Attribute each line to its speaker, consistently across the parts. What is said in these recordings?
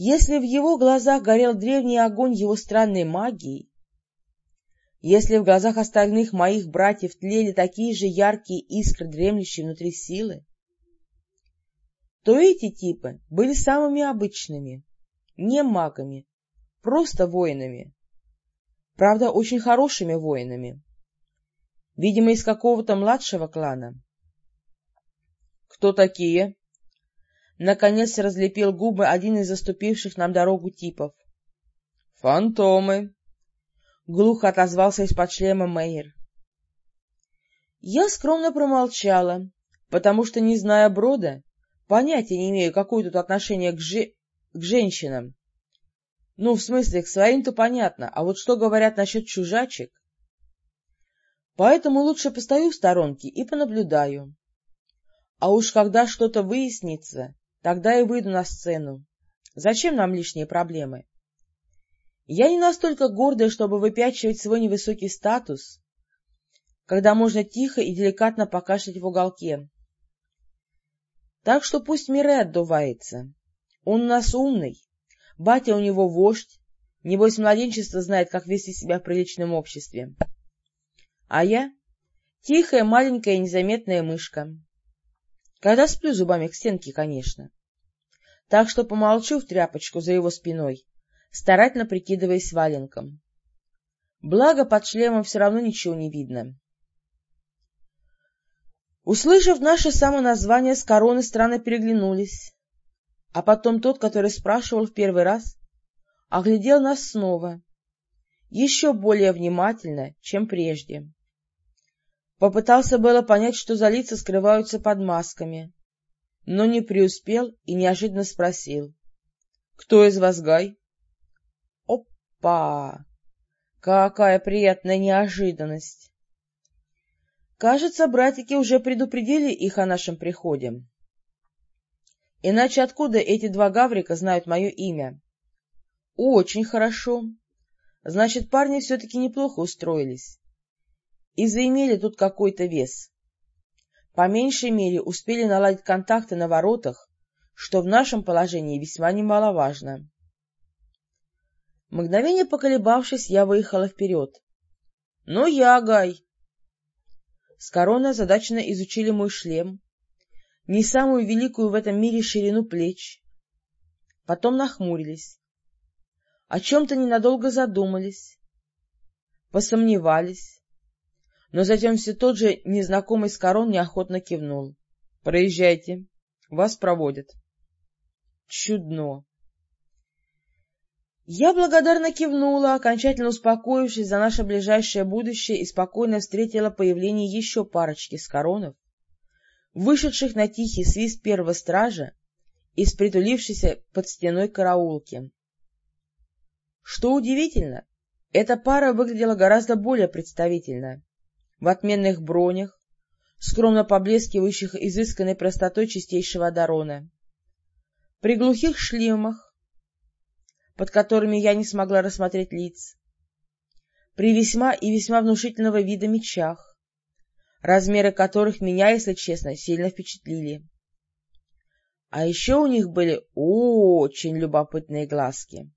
Speaker 1: Если в его глазах горел древний огонь его странной магии, если в глазах остальных моих братьев тлели такие же яркие искры, дремлющие внутри силы, то эти типы были самыми обычными, не магами, просто воинами. Правда, очень хорошими воинами. Видимо, из какого-то младшего клана. — Кто такие? Наконец разлепил губы один из заступивших нам дорогу типов. — Фантомы! — глухо отозвался из-под шлема Мейер. Я скромно промолчала, потому что, не зная Брода, понятия не имею, какое тут отношение к, же... к женщинам. Ну, в смысле, к своим-то понятно, а вот что говорят насчет чужачек? Поэтому лучше постою в сторонке и понаблюдаю. А уж когда что-то выяснится, тогда и выйду на сцену. Зачем нам лишние проблемы? Я не настолько гордая, чтобы выпячивать свой невысокий статус, когда можно тихо и деликатно покашлять в уголке. Так что пусть Мире отдувается. Он у нас умный, Батя у него вождь, небось младенчество знает, как вести себя в приличном обществе. А я — тихая, маленькая, незаметная мышка. Когда сплю зубами к стенке, конечно. Так что помолчу в тряпочку за его спиной, старательно прикидываясь валенком. Благо, под шлемом все равно ничего не видно. Услышав наше самоназвание, с короны странно переглянулись. А потом тот, который спрашивал в первый раз, оглядел нас снова, еще более внимательно, чем прежде. Попытался было понять, что за лица скрываются под масками, но не преуспел и неожиданно спросил. — Кто из вас Гай? — Опа! Какая приятная неожиданность! Кажется, братики уже предупредили их о нашем приходе. Иначе откуда эти два гаврика знают мое имя? — Очень хорошо. Значит, парни все-таки неплохо устроились. И заимели тут какой-то вес. По меньшей мере успели наладить контакты на воротах, что в нашем положении весьма немаловажно. Мгновение поколебавшись, я выехала вперед. — Ну я, Гай! С короны озадаченно изучили мой шлем, не самую великую в этом мире ширину плеч. Потом нахмурились. О чем-то ненадолго задумались, посомневались, но затем все тот же незнакомый с корон неохотно кивнул. — Проезжайте, вас проводят. Чудно. Я благодарно кивнула, окончательно успокоившись за наше ближайшее будущее и спокойно встретила появление еще парочки с коронов, вышедших на тихий свист первого стража из притулившейся под стеной караулки. Что удивительно, эта пара выглядела гораздо более представительно, в отменных бронях, скромно поблескивающих изысканной простотой чистейшего Дарона, при глухих шлемах, под которыми я не смогла рассмотреть лиц, при весьма и весьма внушительного вида мечах, размеры которых меня, если честно, сильно впечатлили. А еще у них были очень любопытные глазки.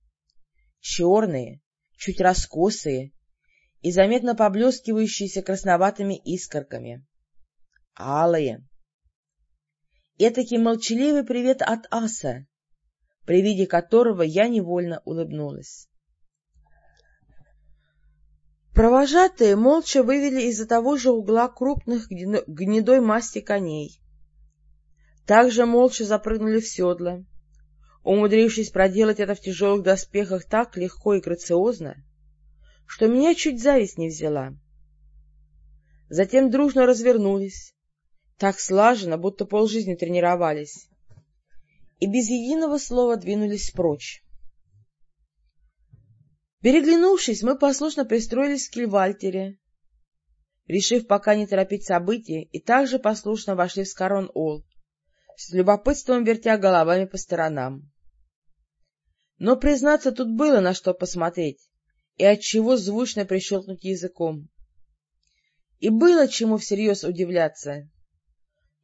Speaker 1: Черные, чуть раскосые и заметно поблескивающиеся красноватыми искорками. Алые. Этакий молчаливый привет от Аса, при виде которого я невольно улыбнулась. Провожатые молча вывели из-за того же угла крупных гнедой масти коней. Также молча запрыгнули в седла, умудрившись проделать это в тяжелых доспехах так легко и грациозно, что меня чуть зависть не взяла. Затем дружно развернулись, так слаженно, будто полжизни тренировались, и без единого слова двинулись прочь. Переглянувшись, мы послушно пристроились в кильвальтере, решив пока не торопить события, и также послушно вошли в Скарон-Ол, с любопытством вертя головами по сторонам. Но, признаться, тут было на что посмотреть, и от чего звучно прищелкнуть языком. И было чему всерьез удивляться.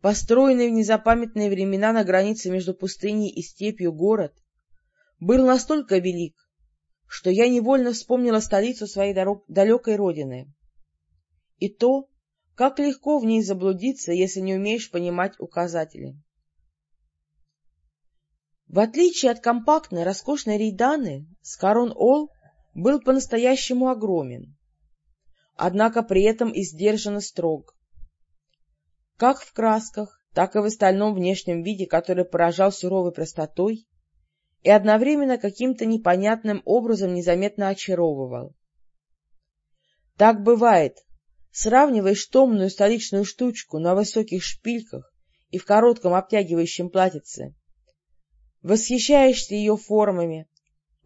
Speaker 1: Построенный в незапамятные времена на границе между пустыней и степью город был настолько велик, что я невольно вспомнила столицу своей далекой родины. И то, как легко в ней заблудиться, если не умеешь понимать указатели. В отличие от компактной, роскошной Рейданы, Скарон-Ол был по-настоящему огромен, однако при этом и строг. Как в красках, так и в остальном внешнем виде, который поражал суровой простотой и одновременно каким-то непонятным образом незаметно очаровывал. Так бывает, сравниваешь томную столичную штучку на высоких шпильках и в коротком обтягивающем платьице, восхищаешься ее формами,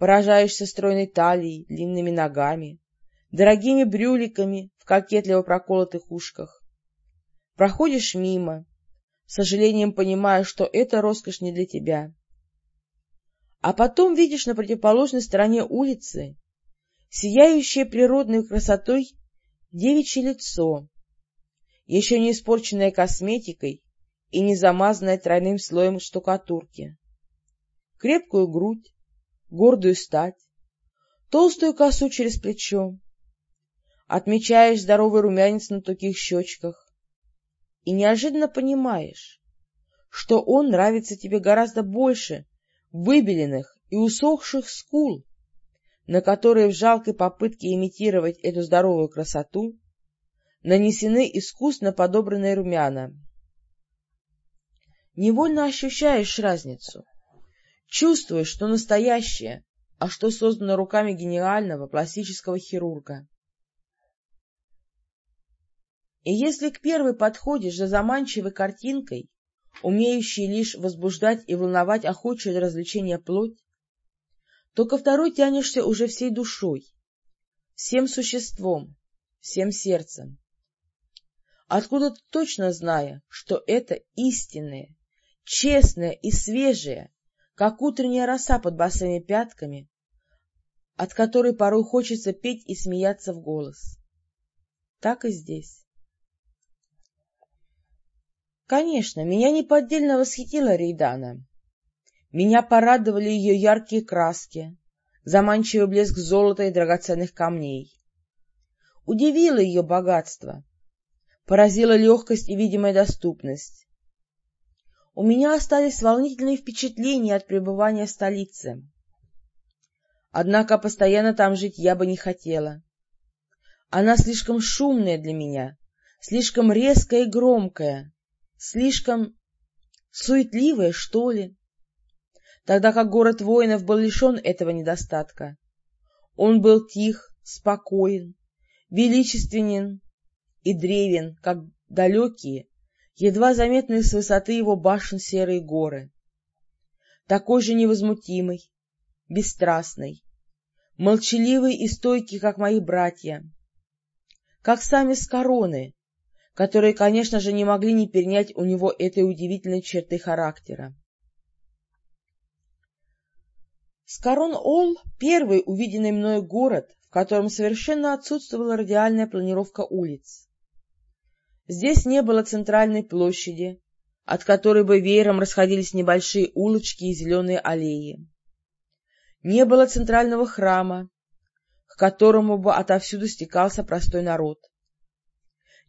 Speaker 1: поражаешься стройной талией, длинными ногами, дорогими брюликами в кокетливо проколотых ушках. Проходишь мимо, с сожалением понимая, что это роскошь не для тебя. А потом видишь на противоположной стороне улицы сияющее природной красотой девичье лицо, еще не испорченное косметикой и не замазанное тройным слоем штукатурки, крепкую грудь, гордую стать, толстую косу через плечо. Отмечаешь здоровый румянец на таких щечках и неожиданно понимаешь, что он нравится тебе гораздо больше выбеленных и усохших скул, на которые в жалкой попытке имитировать эту здоровую красоту нанесены искусно подобранные румяна. Невольно ощущаешь разницу, чувствуешь, что настоящее, а что создано руками гениального пластического хирурга. И если к первой подходишь за заманчивой картинкой, умеющей лишь возбуждать и волновать охочую для развлечения плоть, то ко второй тянешься уже всей душой, всем существом, всем сердцем. Откуда-то точно зная, что это истинное, честное и свежее, как утренняя роса под босыми пятками, от которой порой хочется петь и смеяться в голос. Так и здесь. Конечно, меня неподдельно восхитила Рейдана. Меня порадовали ее яркие краски, заманчивый блеск золота и драгоценных камней. Удивило ее богатство, поразила легкость и видимая доступность. У меня остались волнительные впечатления от пребывания в столице. Однако постоянно там жить я бы не хотела. Она слишком шумная для меня, слишком резкая и громкая, слишком суетливая, что ли тогда как город воинов был лишен этого недостатка. Он был тих, спокоен, величественен и древен, как далекие, едва заметные с высоты его башен серые горы. Такой же невозмутимый, бесстрастный, молчаливый и стойкий, как мои братья, как сами с которые, конечно же, не могли не перенять у него этой удивительной черты характера. Скарон-Ол — первый увиденный мною город, в котором совершенно отсутствовала радиальная планировка улиц. Здесь не было центральной площади, от которой бы веером расходились небольшие улочки и зеленые аллеи. Не было центрального храма, к которому бы отовсюду стекался простой народ.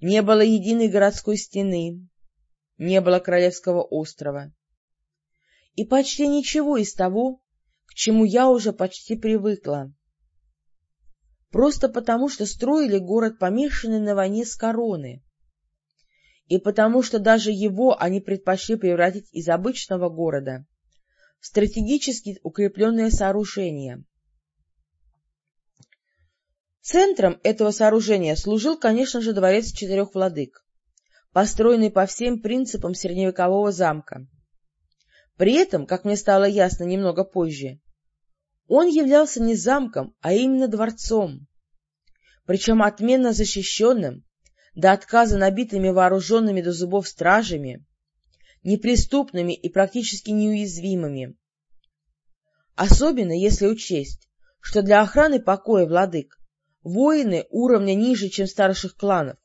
Speaker 1: Не было единой городской стены, не было Королевского острова. И почти ничего из того, к чему я уже почти привыкла. Просто потому, что строили город, помешанный на войне с короны, и потому что даже его они предпочли превратить из обычного города в стратегически укрепленное сооружение. Центром этого сооружения служил, конечно же, дворец четырех владык, построенный по всем принципам средневекового замка. При этом, как мне стало ясно немного позже, он являлся не замком, а именно дворцом, причем отменно защищенным, до отказа набитыми вооруженными до зубов стражами, неприступными и практически неуязвимыми. Особенно если учесть, что для охраны покоя владык воины уровня ниже, чем старших кланов,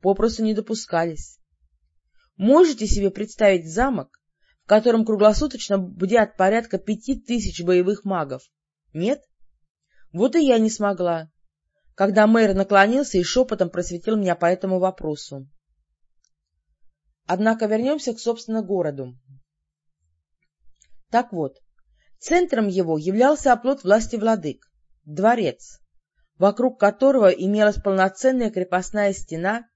Speaker 1: попросту не допускались. Можете себе представить замок, в котором круглосуточно бдят порядка пяти тысяч боевых магов? Нет? Вот и я не смогла, когда мэр наклонился и шепотом просветил меня по этому вопросу. Однако вернемся к, собственно, городу. Так вот, центром его являлся оплот власти владык — дворец, вокруг которого имелась полноценная крепостная стена,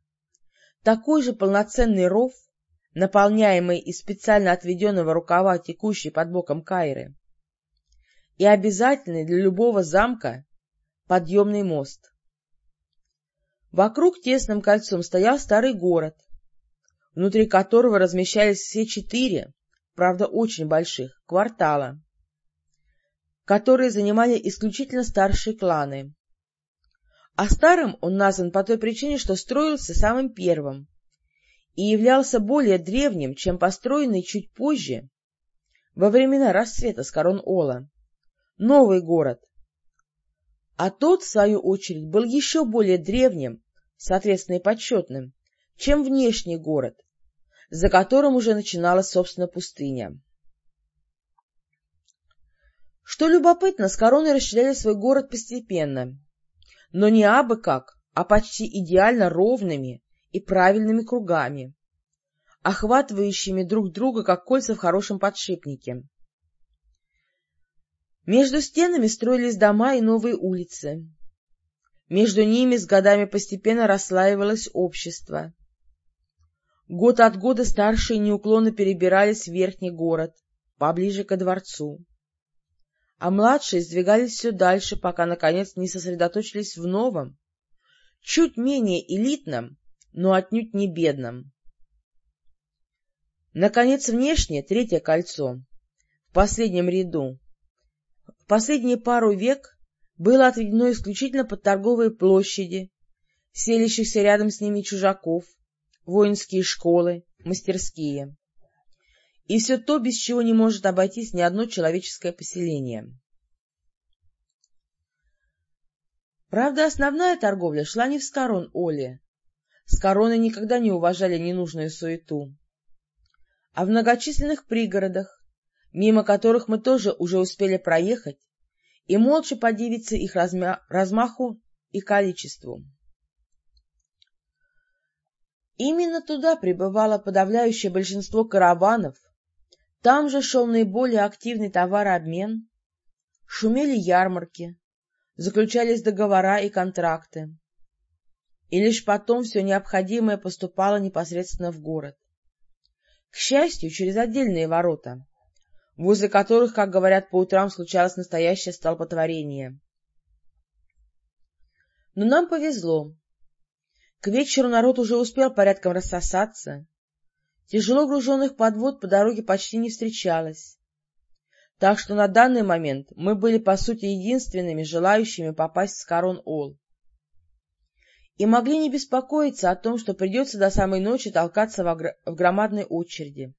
Speaker 1: такой же полноценный ров, наполняемый из специально отведенного рукава, текущей под боком Кайры, и обязательный для любого замка подъемный мост. Вокруг тесным кольцом стоял старый город, внутри которого размещались все четыре, правда очень больших, квартала, которые занимали исключительно старшие кланы. А старым он назван по той причине, что строился самым первым и являлся более древним, чем построенный чуть позже, во времена расцвета с корон Ола, новый город. А тот, в свою очередь, был еще более древним, соответственно и почетным, чем внешний город, за которым уже начиналась, собственно, пустыня. Что любопытно, с короной расширяли свой город постепенно, но не абы как, а почти идеально ровными и правильными кругами, охватывающими друг друга, как кольца в хорошем подшипнике. Между стенами строились дома и новые улицы. Между ними с годами постепенно расслаивалось общество. Год от года старшие неуклонно перебирались в верхний город, поближе ко дворцу. А младшие сдвигались все дальше, пока, наконец, не сосредоточились в новом, чуть менее элитном, но отнюдь не бедном. Наконец, внешне, третье кольцо, в последнем ряду, последние пару век было отведено исключительно под торговые площади, селящихся рядом с ними чужаков, воинские школы, мастерские. И все то, без чего не может обойтись ни одно человеческое поселение. Правда, основная торговля шла не в Скорон Оле. С короны никогда не уважали ненужную суету. А в многочисленных пригородах, мимо которых мы тоже уже успели проехать, и молча подивиться их размя... размаху и количеству. Именно туда прибывало подавляющее большинство караванов, там же шел наиболее активный товарообмен, шумели ярмарки, заключались договора и контракты. И лишь потом все необходимое поступало непосредственно в город. К счастью, через отдельные ворота, возле которых, как говорят, по утрам случалось настоящее столпотворение. Но нам повезло. К вечеру народ уже успел порядком рассосаться. Тяжело груженных подвод по дороге почти не встречалось. Так что на данный момент мы были, по сути, единственными желающими попасть в Скарон-Ол. И могли не беспокоиться о том, что придется до самой ночи толкаться в громадной очереди.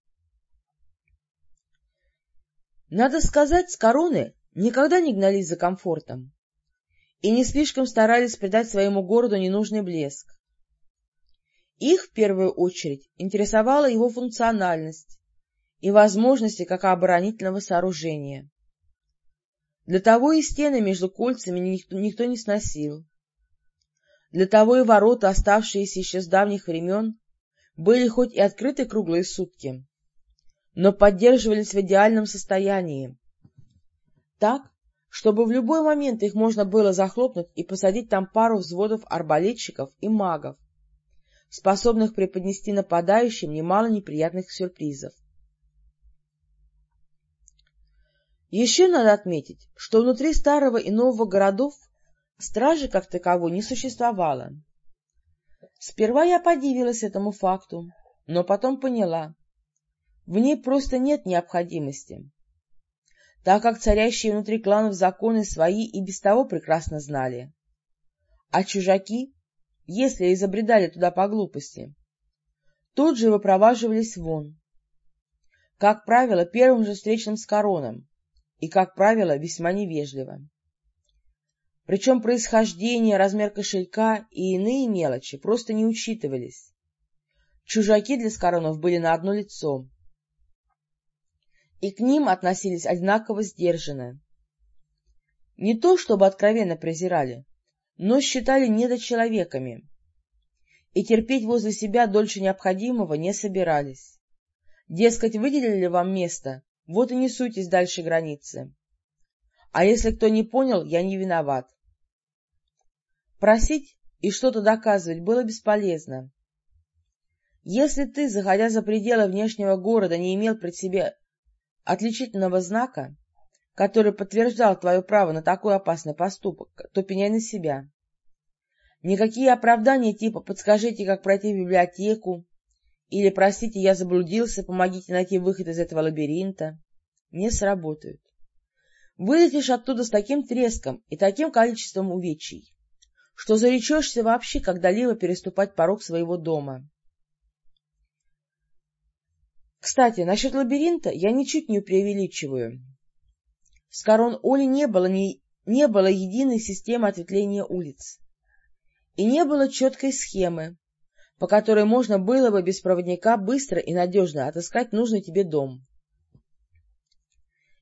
Speaker 1: Надо сказать, с короны никогда не гнались за комфортом и не слишком старались придать своему городу ненужный блеск. Их, в первую очередь, интересовала его функциональность и возможности как оборонительного сооружения. Для того и стены между кольцами никто, никто не сносил. Для того и ворота, оставшиеся еще с давних времен, были хоть и открыты круглые сутки, но поддерживались в идеальном состоянии. Так, чтобы в любой момент их можно было захлопнуть и посадить там пару взводов арбалетчиков и магов, способных преподнести нападающим немало неприятных сюрпризов. Еще надо отметить, что внутри старого и нового городов стражи как таковой не существовало. Сперва я подивилась этому факту, но потом поняла. В ней просто нет необходимости, так как царящие внутри кланов законы свои и без того прекрасно знали. А чужаки если изобредали туда по глупости, тут же выпроваживались вон. Как правило, первым же встречным с короном, и, как правило, весьма невежливо. Причем происхождение, размер кошелька и иные мелочи просто не учитывались. Чужаки для скоронов были на одно лицо. И к ним относились одинаково сдержанно. Не то чтобы откровенно презирали, но считали недочеловеками, и терпеть возле себя дольше необходимого не собирались. Дескать, выделили вам место, вот и не суйтесь дальше границы. А если кто не понял, я не виноват. Просить и что-то доказывать было бесполезно. Если ты, заходя за пределы внешнего города, не имел при себе отличительного знака, который подтверждал твое право на такой опасный поступок, то пеняй на себя. Никакие оправдания типа «подскажите, как пройти в библиотеку» или «простите, я заблудился, помогите найти выход из этого лабиринта» не сработают. Вылетишь оттуда с таким треском и таким количеством увечий, что заречешься вообще когда-либо переступать порог своего дома. Кстати, насчет лабиринта я ничуть не преувеличиваю. С корон Оли не было, ни, не было единой системы ответвления улиц. И не было четкой схемы, по которой можно было бы без проводника быстро и надежно отыскать нужный тебе дом.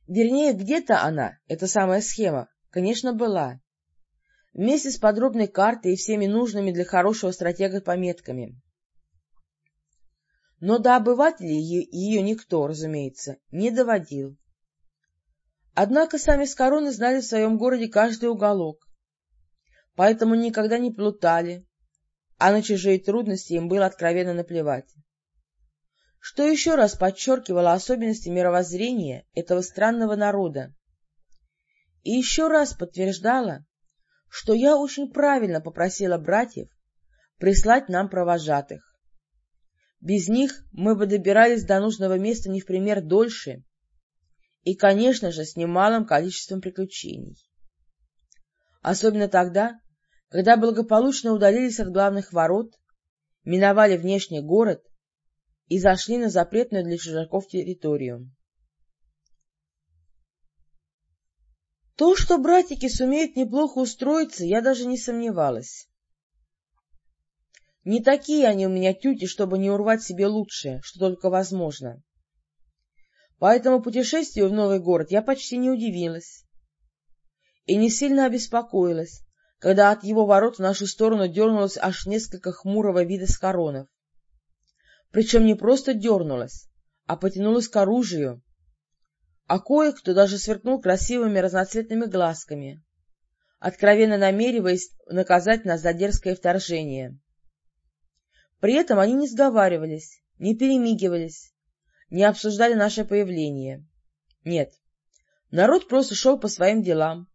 Speaker 1: Вернее, где-то она, эта самая схема, конечно, была. Вместе с подробной картой и всеми нужными для хорошего стратега пометками. Но до обывателей ее никто, разумеется, не доводил. Однако сами Скороны знали в своем городе каждый уголок, поэтому никогда не плутали, а на чужие трудности им было откровенно наплевать. Что еще раз подчеркивало особенности мировоззрения этого странного народа. И еще раз подтверждало, что я очень правильно попросила братьев прислать нам провожатых. Без них мы бы добирались до нужного места не в пример дольше и, конечно же, с немалым количеством приключений. Особенно тогда, когда благополучно удалились от главных ворот, миновали внешний город и зашли на запретную для чужаков территорию. То, что братики сумеют неплохо устроиться, я даже не сомневалась. Не такие они у меня тюти, чтобы не урвать себе лучшее, что только возможно. Поэтому путешествию в новый город я почти не удивилась и не сильно обеспокоилась, когда от его ворот в нашу сторону дернулось аж несколько хмурого вида скоронов. Причем не просто дернулась, а потянулась к оружию, а кое-кто даже сверкнул красивыми разноцветными глазками, откровенно намереваясь наказать нас за дерзкое вторжение. При этом они не сговаривались, не перемигивались, не обсуждали наше появление. Нет, народ просто шел по своим делам,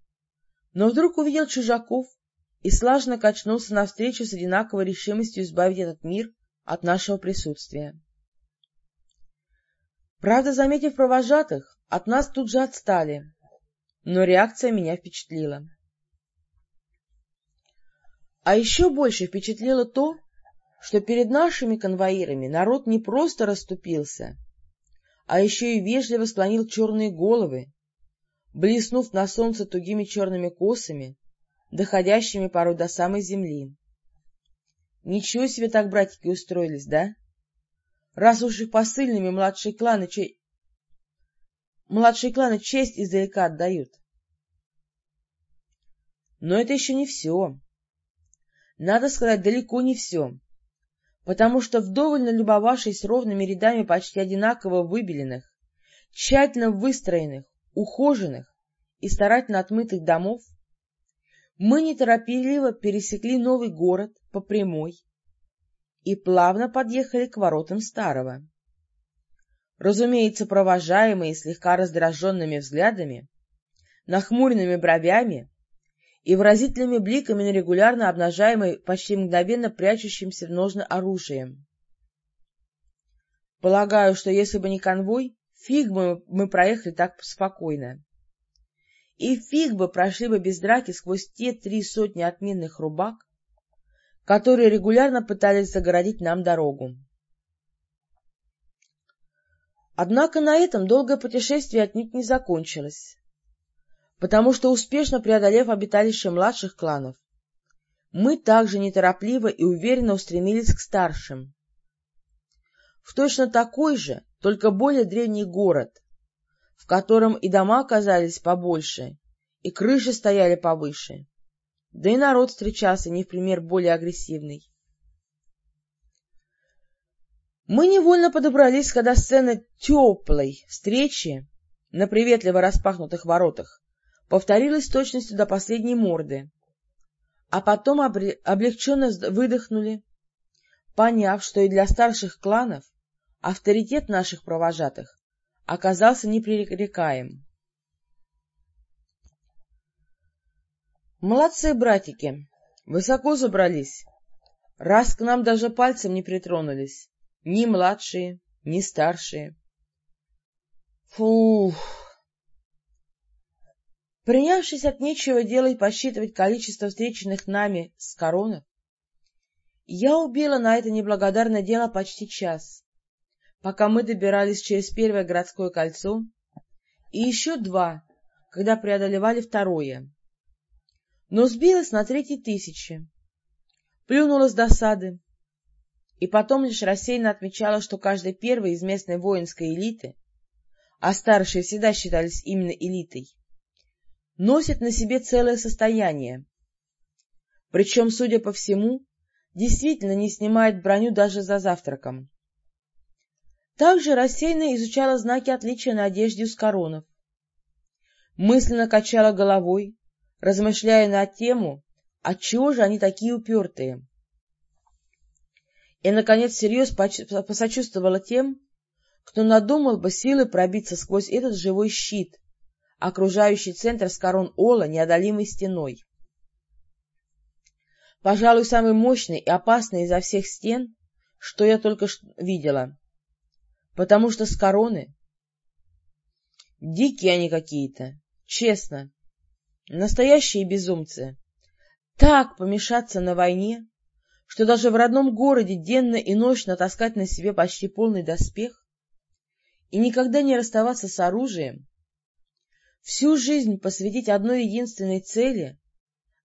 Speaker 1: но вдруг увидел чужаков и слажно качнулся навстречу с одинаковой решимостью избавить этот мир от нашего присутствия. Правда, заметив провожатых, от нас тут же отстали, но реакция меня впечатлила. А еще больше впечатлило то, что перед нашими конвоирами народ не просто расступился, а еще и вежливо склонил черные головы, блеснув на солнце тугими черными косами, доходящими порой до самой земли. Ничего себе так братики устроились, да? Раз уж их посыльными младшие кланы, че... младшие кланы честь издалека отдают. Но это еще не все. Надо сказать, далеко не все потому что вдоволь налюбовавшись ровными рядами почти одинаково выбеленных, тщательно выстроенных, ухоженных и старательно отмытых домов, мы неторопливо пересекли новый город по прямой и плавно подъехали к воротам старого. Разумеется, провожаемые слегка раздраженными взглядами, нахмуренными бровями и выразительными бликами на регулярно обнажаемой, почти мгновенно прячущимся в ножны оружием. Полагаю, что если бы не конвой, фиг бы мы проехали так спокойно. И фиг бы прошли бы без драки сквозь те три сотни отменных рубак, которые регулярно пытались загородить нам дорогу. Однако на этом долгое путешествие отнюдь не закончилось потому что, успешно преодолев обиталище младших кланов, мы также неторопливо и уверенно устремились к старшим. В точно такой же, только более древний город, в котором и дома оказались побольше, и крыши стояли повыше, да и народ встречался не в пример более агрессивный. Мы невольно подобрались, когда сцена теплой встречи на приветливо распахнутых воротах повторилась точностью до последней морды, а потом облегченно выдохнули, поняв, что и для старших кланов авторитет наших провожатых оказался непререкаем. Молодцы, братики, высоко забрались, раз к нам даже пальцем не притронулись, ни младшие, ни старшие. Фух! Принявшись от нечего делать подсчитывать количество встреченных нами с коронов, я убила на это неблагодарное дело почти час, пока мы добирались через первое городское кольцо, и еще два, когда преодолевали второе. Но сбилась на третьей тысячи, плюнула с досады, и потом лишь рассеянно отмечала, что каждый первый из местной воинской элиты, а старшие всегда считались именно элитой, носит на себе целое состояние. Причем, судя по всему, действительно не снимает броню даже за завтраком. Также рассеянно изучала знаки отличия на одежде с коронов. Мысленно качала головой, размышляя на тему, отчего же они такие упертые. И, наконец, всерьез посочувствовала тем, кто надумал бы силы пробиться сквозь этот живой щит, окружающий центр с корон Ола неодолимой стеной. Пожалуй, самый мощный и опасный изо всех стен, что я только видела. Потому что с короны... Дикие они какие-то, честно. Настоящие безумцы. Так помешаться на войне, что даже в родном городе денно и ночно таскать на себе почти полный доспех и никогда не расставаться с оружием, всю жизнь посвятить одной единственной цели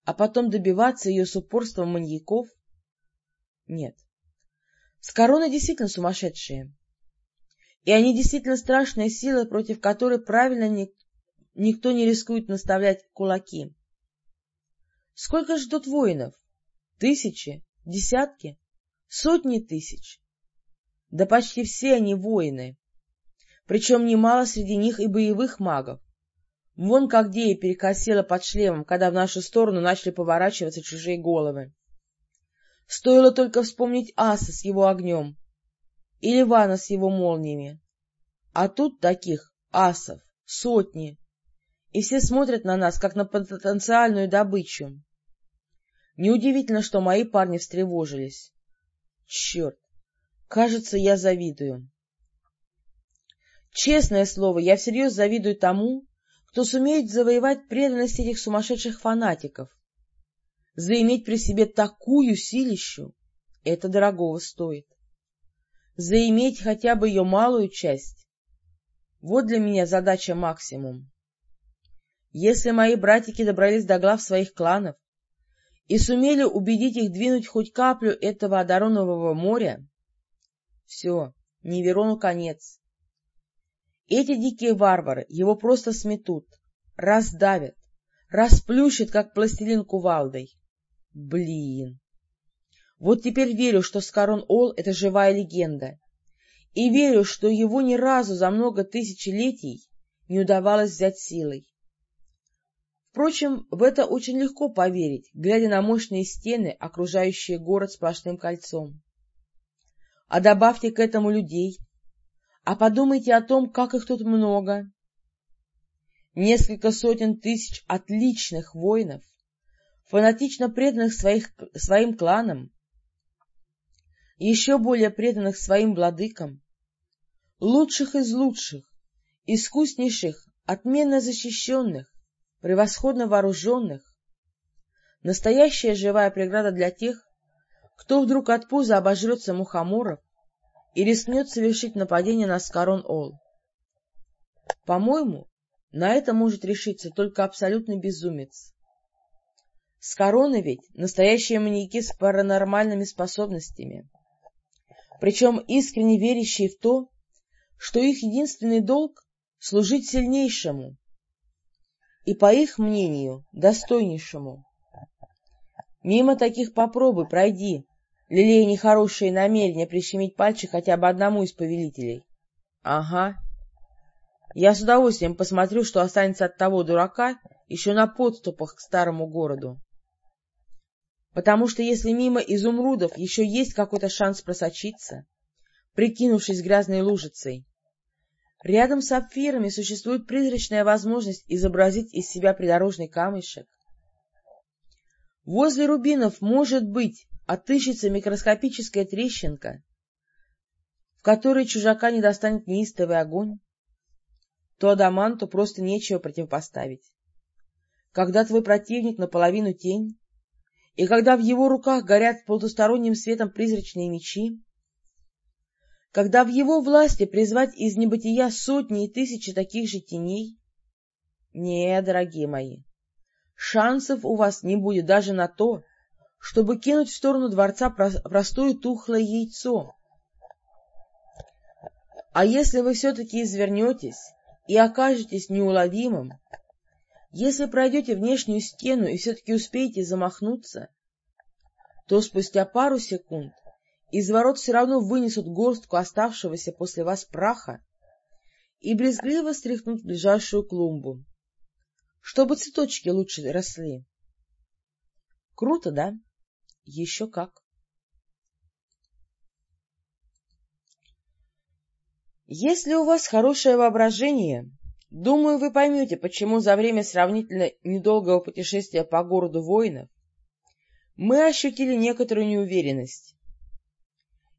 Speaker 1: а потом добиваться ее с упорством маньяков? Нет. С короной действительно сумасшедшие. И они действительно страшная сила, против которой правильно ни... никто не рискует наставлять кулаки. Сколько ждут воинов? Тысячи? Десятки? Сотни тысяч? Да почти все они воины. Причем немало среди них и боевых магов. Вон как Дея перекосила под шлемом, когда в нашу сторону начали поворачиваться чужие головы. Стоило только вспомнить Аса с его огнем или Вана с его молниями. А тут таких асов сотни, и все смотрят на нас, как на потенциальную добычу. Неудивительно, что мои парни встревожились. Черт, кажется, я завидую. Честное слово, я всерьез завидую тому, кто сумеет завоевать преданность этих сумасшедших фанатиков. Заиметь при себе такую силищу — это дорогого стоит. Заиметь хотя бы ее малую часть — вот для меня задача максимум. Если мои братики добрались до глав своих кланов и сумели убедить их двинуть хоть каплю этого одаронового моря, все, Неверону конец. Эти дикие варвары его просто сметут, раздавят, расплющат, как пластилин кувалдой. Блин! Вот теперь верю, что Скарон Ол — это живая легенда, и верю, что его ни разу за много тысячелетий не удавалось взять силой. Впрочем, в это очень легко поверить, глядя на мощные стены, окружающие город сплошным кольцом. А добавьте к этому людей, а подумайте о том, как их тут много. Несколько сотен тысяч отличных воинов, фанатично преданных своих, своим кланам, еще более преданных своим владыкам, лучших из лучших, искуснейших, отменно защищенных, превосходно вооруженных, настоящая живая преграда для тех, кто вдруг от пуза обожрется мухоморов и рискнет совершить нападение на Скарон-Ол. По-моему, на это может решиться только абсолютный безумец. Скороны ведь настоящие маньяки с паранормальными способностями, причем искренне верящие в то, что их единственный долг служить сильнейшему и, по их мнению, достойнейшему. Мимо таких попробуй, пройди, лелея нехорошие намерения прищемить пальчик хотя бы одному из повелителей. Ага. Я с удовольствием посмотрю, что останется от того дурака еще на подступах к старому городу. Потому что если мимо изумрудов еще есть какой-то шанс просочиться, прикинувшись грязной лужицей, рядом с сапфирами существует призрачная возможность изобразить из себя придорожный камешек. Возле рубинов, может быть, отыщется микроскопическая трещинка, в которой чужака не достанет неистовый огонь, то адаманту просто нечего противопоставить. Когда твой противник наполовину тень, и когда в его руках горят полутосторонним светом призрачные мечи, когда в его власти призвать из небытия сотни и тысячи таких же теней, не, дорогие мои, шансов у вас не будет даже на то, чтобы кинуть в сторону дворца простое тухлое яйцо. А если вы все-таки извернетесь и окажетесь неуловимым, если пройдете внешнюю стену и все-таки успеете замахнуться, то спустя пару секунд из ворот все равно вынесут горстку оставшегося после вас праха и брезгливо стряхнут ближайшую клумбу, чтобы цветочки лучше росли. Круто, да? Еще как. Если у вас хорошее воображение, Думаю, вы поймете, почему за время сравнительно недолгого путешествия по городу воинов мы ощутили некоторую неуверенность.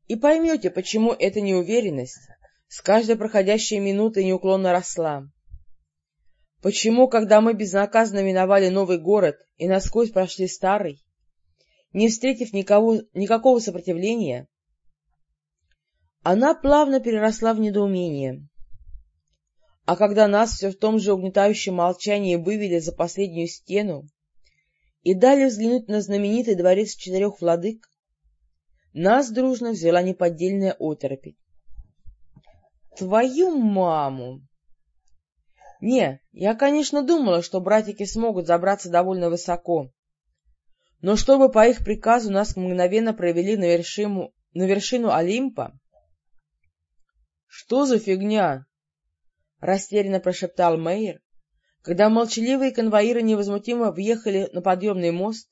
Speaker 1: И поймете, почему эта неуверенность с каждой проходящей минутой неуклонно росла. Почему, когда мы безнаказанно миновали новый город и насквозь прошли старый, не встретив никого, никакого сопротивления, она плавно переросла в недоумение а когда нас все в том же угнетающем молчании вывели за последнюю стену и дали взглянуть на знаменитый дворец четырех владык, нас дружно взяла неподдельная оторопь. Твою маму! Не, я, конечно, думала, что братики смогут забраться довольно высоко, но чтобы по их приказу нас мгновенно провели на вершину, на вершину Олимпа... Что за фигня? — растерянно прошептал Мейер, когда молчаливые конвоиры невозмутимо въехали на подъемный мост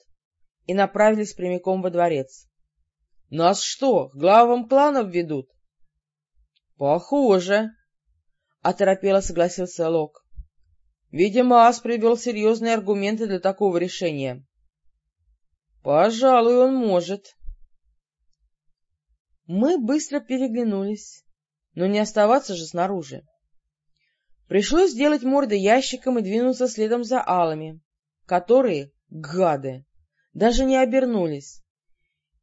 Speaker 1: и направились прямиком во дворец. — Нас что, главам кланов ведут? — Похоже, — оторопело согласился Лок. — Видимо, Ас привел серьезные аргументы для такого решения. — Пожалуй, он может. Мы быстро переглянулись, но не оставаться же снаружи. Пришлось сделать морды ящиком и двинуться следом за алами, которые, гады, даже не обернулись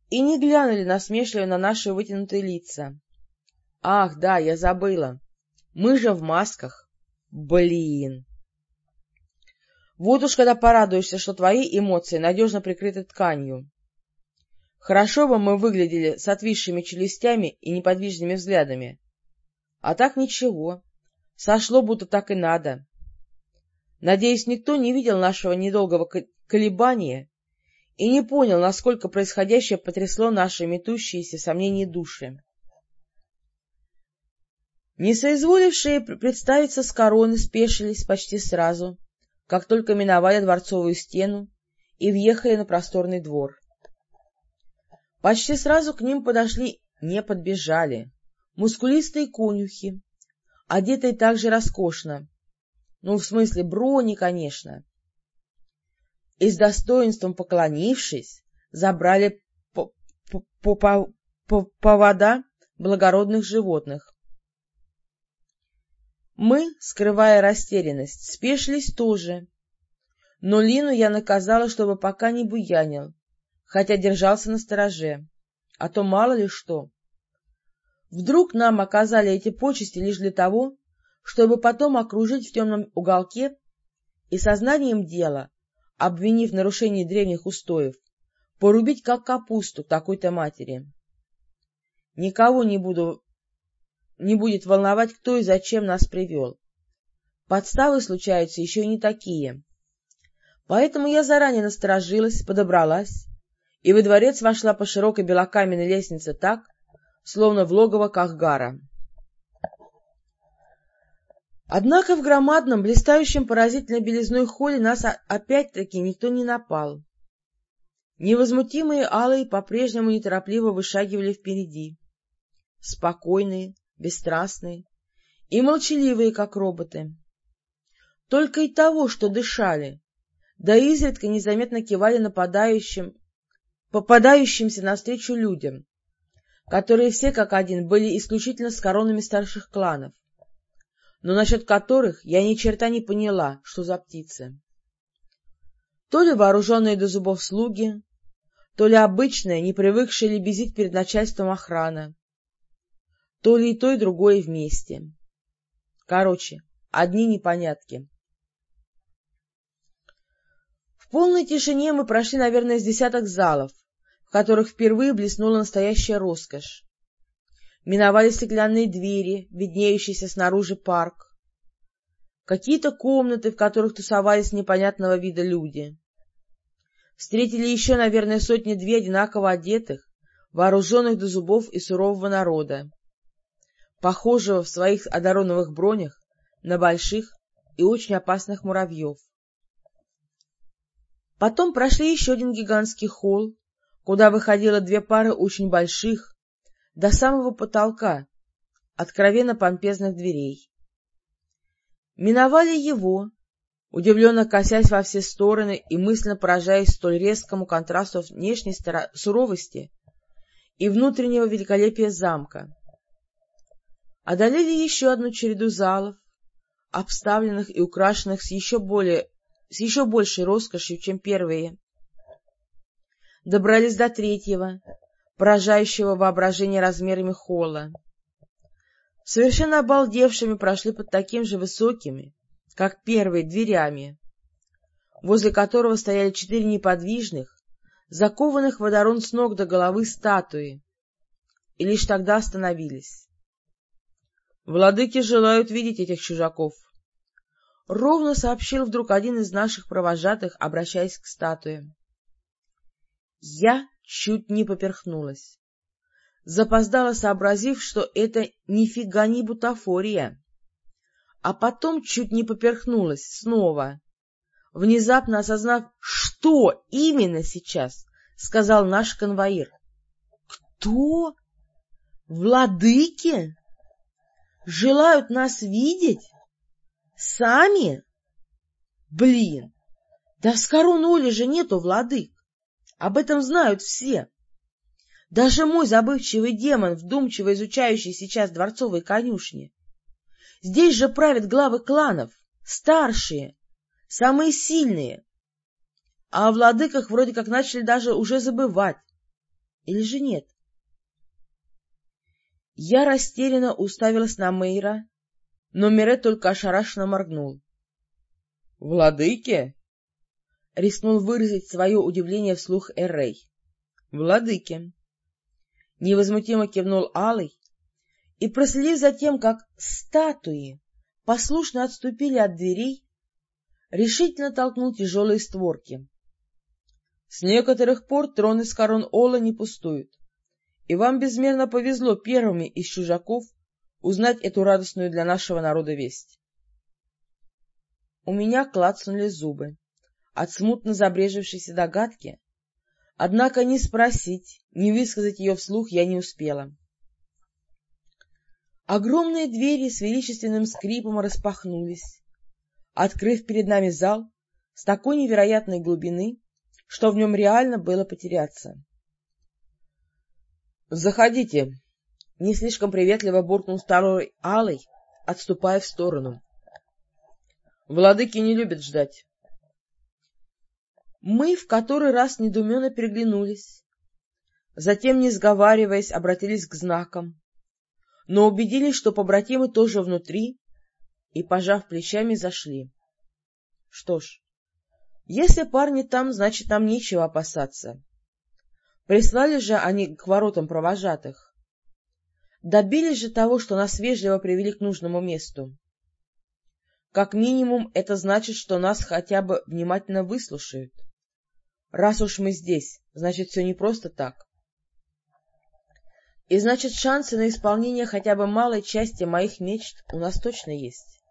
Speaker 1: и не глянули насмешливо на наши вытянутые лица. Ах, да, я забыла. Мы же в масках. Блин. Вот уж когда порадуешься, что твои эмоции надежно прикрыты тканью. Хорошо бы мы выглядели с отвисшими челюстями и неподвижными взглядами. А так ничего. Сошло, будто так и надо. Надеюсь, никто не видел нашего недолгого колебания и не понял, насколько происходящее потрясло наши метущиеся сомнения души. Не соизволившие представиться с короны спешились почти сразу, как только миновали дворцовую стену и въехали на просторный двор. Почти сразу к ним подошли, не подбежали, мускулистые конюхи, одетые так же роскошно. Ну, в смысле брони, конечно. И с достоинством поклонившись, забрали по, по, по, по, повода благородных животных. Мы, скрывая растерянность, спешились тоже. Но Лину я наказала, чтобы пока не буянил, хотя держался на стороже, а то мало ли что. Вдруг нам оказали эти почести лишь для того, чтобы потом окружить в темном уголке и сознанием дела, обвинив в нарушении древних устоев, порубить как капусту такой-то матери. Никого не буду, не будет волновать, кто и зачем нас привел. подставы случаются еще и не такие. Поэтому я заранее насторожилась, подобралась, и во дворец вошла по широкой белокаменной лестнице так, словно в логово Кахгара. Однако в громадном, блистающем поразительной белизной холле нас опять-таки никто не напал. Невозмутимые алые по-прежнему неторопливо вышагивали впереди. Спокойные, бесстрастные и молчаливые, как роботы. Только и того, что дышали, да изредка незаметно кивали нападающим, попадающимся навстречу людям, которые все как один были исключительно с коронами старших кланов но насчет которых я ни черта не поняла, что за птицы. То ли вооруженные до зубов слуги, то ли обычная, не привыкшая лебезить перед начальством охрана, то ли и то, и другое вместе. Короче, одни непонятки. В полной тишине мы прошли, наверное, с десяток залов, в которых впервые блеснула настоящая роскошь миновали стеклянные двери, виднеющиеся снаружи парк, какие-то комнаты, в которых тусовались непонятного вида люди. Встретили еще, наверное, сотни-две одинаково одетых, вооруженных до зубов и сурового народа, похожего в своих одароновых бронях на больших и очень опасных муравьев. Потом прошли еще один гигантский холл, куда выходило две пары очень больших, до самого потолка, откровенно помпезных дверей. Миновали его, удивленно косясь во все стороны и мысленно поражаясь столь резкому контрасту внешней суровости и внутреннего великолепия замка. Одолели еще одну череду залов, обставленных и украшенных с еще, более, с еще большей роскошью, чем первые. Добрались до третьего, поражающего воображение размерами холла. Совершенно обалдевшими прошли под такими же высокими, как первые, дверями, возле которого стояли четыре неподвижных, закованных водорон с ног до головы статуи, и лишь тогда остановились. — Владыки желают видеть этих чужаков, — ровно сообщил вдруг один из наших провожатых, обращаясь к статуе. Я чуть не поперхнулась, запоздала, сообразив, что это нифига не бутафория. А потом чуть не поперхнулась снова, внезапно осознав, что именно сейчас сказал наш конвоир. — Кто? Владыки? Желают нас видеть? Сами? Блин, да в Скороноле же нету владык. Об этом знают все. Даже мой забывчивый демон, вдумчиво изучающий сейчас дворцовые конюшни. Здесь же правят главы кланов, старшие, самые сильные. А о владыках вроде как начали даже уже забывать. Или же нет? Я растерянно уставилась на Мейра, но Мире только ошарашенно моргнул. — Владыки? — рискнул выразить свое удивление вслух Эррей. — Владыки. Невозмутимо кивнул Алый и, проследив за тем, как статуи послушно отступили от дверей, решительно толкнул тяжелые створки. С некоторых пор троны из корон Ола не пустуют, и вам безмерно повезло первыми из чужаков узнать эту радостную для нашего народа весть. У меня клацнули зубы от смутно забрежившейся догадки, однако ни спросить, ни высказать ее вслух я не успела. Огромные двери с величественным скрипом распахнулись, открыв перед нами зал с такой невероятной глубины, что в нем реально было потеряться. — Заходите! — не слишком приветливо буркнул старый Алый, отступая в сторону. — Владыки не любят ждать. Мы в который раз недуменно переглянулись. Затем, не сговариваясь, обратились к знакам, но убедились, что побратимы тоже внутри, и, пожав плечами, зашли. Что ж, если парни там, значит, нам нечего опасаться. Прислали же они к воротам провожатых. Добились же того, что нас вежливо привели к нужному месту. как минимум это значит, что нас хотя бы внимательно выслушают. Раз уж мы здесь, значит, все не просто так. И значит, шансы на исполнение хотя бы малой части моих мечт у нас точно есть.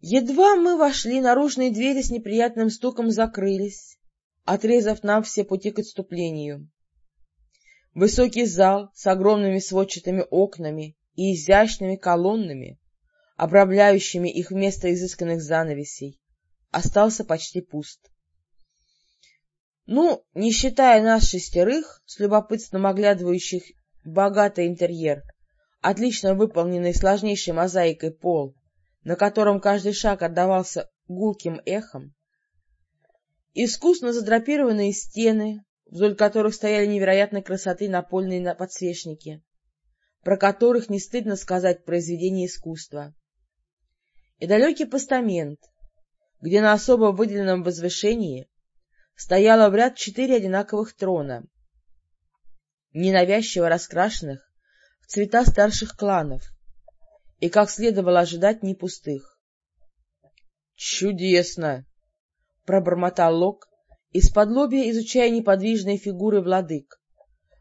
Speaker 1: Едва мы вошли, наружные двери с неприятным стуком закрылись, отрезав нам все пути к отступлению. Высокий зал с огромными сводчатыми окнами и изящными колоннами, обрамляющими их вместо изысканных занавесей, остался почти пуст. Ну, не считая нас шестерых, с любопытством оглядывающих богатый интерьер, отлично выполненный сложнейшей мозаикой пол, на котором каждый шаг отдавался гулким эхом, искусно задрапированные стены, вдоль которых стояли невероятной красоты напольные подсвечники, про которых не стыдно сказать произведение искусства, и далекий постамент, где на особо выделенном возвышении стояло в ряд четыре одинаковых трона, ненавязчиво раскрашенных в цвета старших кланов и, как следовало ожидать, не пустых. — Чудесно! — пробормотал Лок, из-под лобья изучая неподвижные фигуры владык,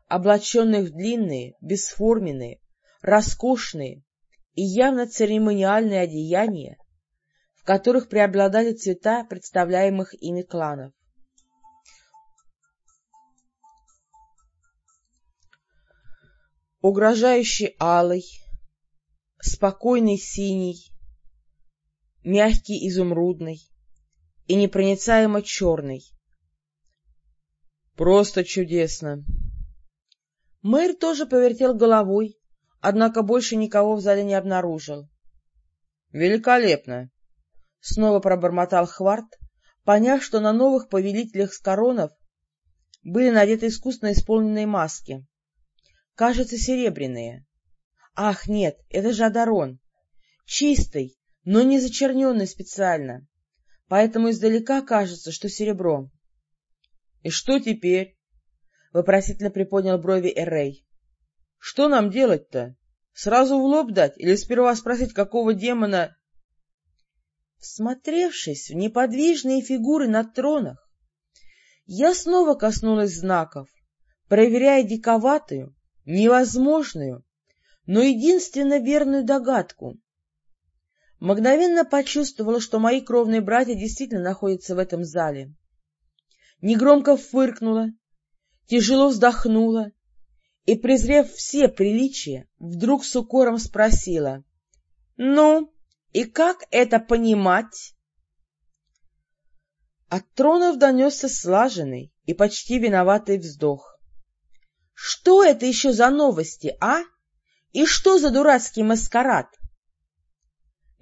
Speaker 1: облаченных в длинные, бесформенные, роскошные и явно церемониальные одеяния, в которых преобладали цвета представляемых ими кланов. угрожающий алый, спокойный синий, мягкий изумрудный и непроницаемо черный. Просто чудесно! Мэр тоже повертел головой, однако больше никого в зале не обнаружил. — Великолепно! — снова пробормотал Хварт, поняв, что на новых повелителях Скоронов были надеты искусно исполненные маски кажется, серебряные. Ах, нет, это же Адарон. Чистый, но не зачерненный специально. Поэтому издалека кажется, что серебро. — И что теперь? — вопросительно приподнял брови Эррей. — Что нам делать-то? Сразу в лоб дать или сперва спросить, какого демона... Всмотревшись в неподвижные фигуры на тронах, я снова коснулась знаков, проверяя диковатую, невозможную, но единственно верную догадку. Мгновенно почувствовала, что мои кровные братья действительно находятся в этом зале. Негромко фыркнула, тяжело вздохнула и, презрев все приличия, вдруг с укором спросила. — Ну, и как это понимать? От тронов донесся слаженный и почти виноватый вздох. Что это еще за новости, а? И что за дурацкий маскарад?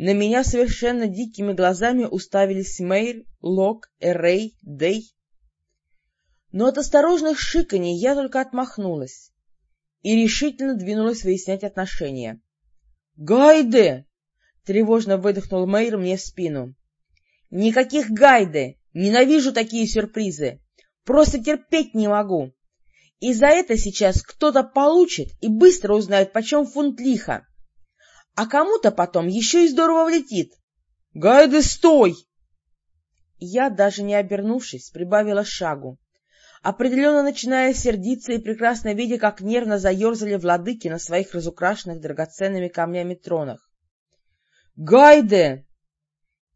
Speaker 1: На меня совершенно дикими глазами уставились Мейр, Лок, Эрей, Дей. Но от осторожных шиканий я только отмахнулась и решительно двинулась выяснять отношения. «Гайде!» — тревожно выдохнул Мейр мне в спину. «Никаких гайде! Ненавижу такие сюрпризы! Просто терпеть не могу!» И за это сейчас кто-то получит и быстро узнает, почем фунт лиха. А кому-то потом еще и здорово влетит. — Гайды, стой! Я, даже не обернувшись, прибавила шагу, определенно начиная сердиться и прекрасно видя, как нервно заерзали владыки на своих разукрашенных драгоценными камнями тронах. — Гайде!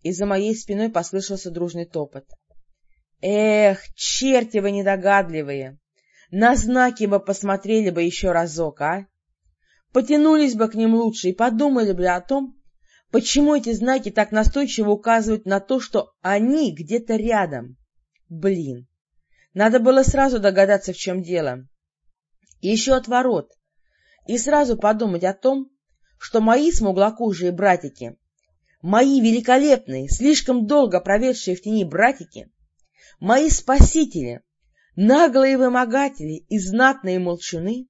Speaker 1: И за моей спиной послышался дружный топот. — Эх, черти вы недогадливые! На знаки бы посмотрели бы еще разок, а? Потянулись бы к ним лучше и подумали бы о том, почему эти знаки так настойчиво указывают на то, что они где-то рядом. Блин, надо было сразу догадаться, в чем дело. Еще отворот. И сразу подумать о том, что мои смуглокожие братики, мои великолепные, слишком долго проведшие в тени братики, мои спасители, наглые вымогатели и знатные молчуны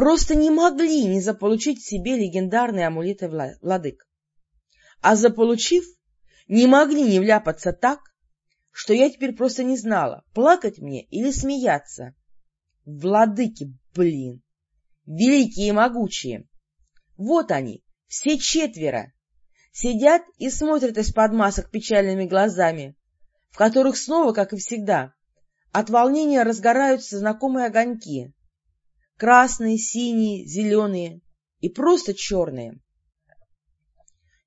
Speaker 1: просто не могли не заполучить себе легендарные амулеты владык. А заполучив, не могли не вляпаться так, что я теперь просто не знала, плакать мне или смеяться. Владыки, блин! Великие и могучие! Вот они, Все четверо сидят и смотрят из-под масок печальными глазами, в которых снова, как и всегда, от волнения разгораются знакомые огоньки. Красные, синие, зеленые и просто черные.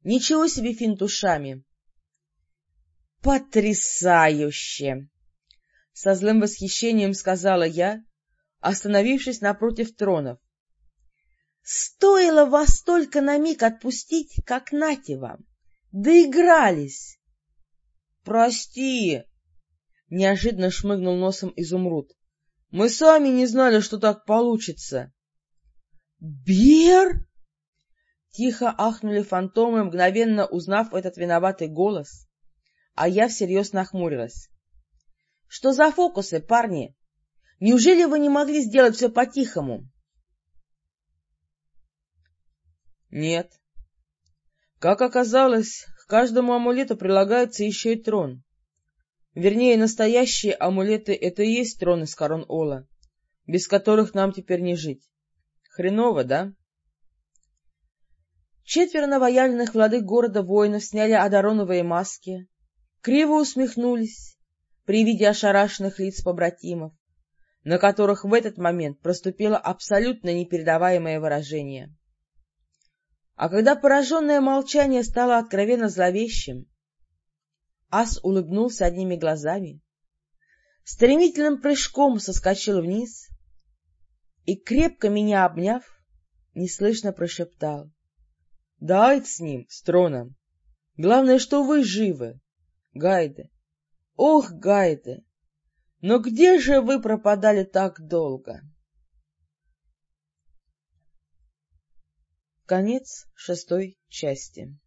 Speaker 1: Ничего себе финт ушами! Потрясающе! Со злым восхищением сказала я, остановившись напротив тронов. Стоило вас только на миг отпустить, как нате вам. Доигрались. — Прости! — неожиданно шмыгнул носом изумруд. — Мы сами не знали, что так получится. — Бер! Тихо ахнули фантомы, мгновенно узнав этот виноватый голос, а я всерьез нахмурилась. — Что за фокусы, парни? Неужели вы не могли сделать все по-тихому? Нет. Как оказалось, к каждому амулету прилагается еще и трон. Вернее, настоящие амулеты — это и есть трон из корон Ола, без которых нам теперь не жить. Хреново, да? Четверо новоявленных владык города воинов сняли одароновые маски, криво усмехнулись при виде ошарашенных лиц побратимов, на которых в этот момент проступило абсолютно непередаваемое выражение. А когда пораженное молчание стало откровенно зловещим, Ас улыбнулся одними глазами, стремительным прыжком соскочил вниз и, крепко меня обняв, неслышно прошептал. — Дайте с ним, с троном. Главное, что вы живы. Гайде. Ох, Гайде! Но где же вы пропадали так долго? — Конец шестой части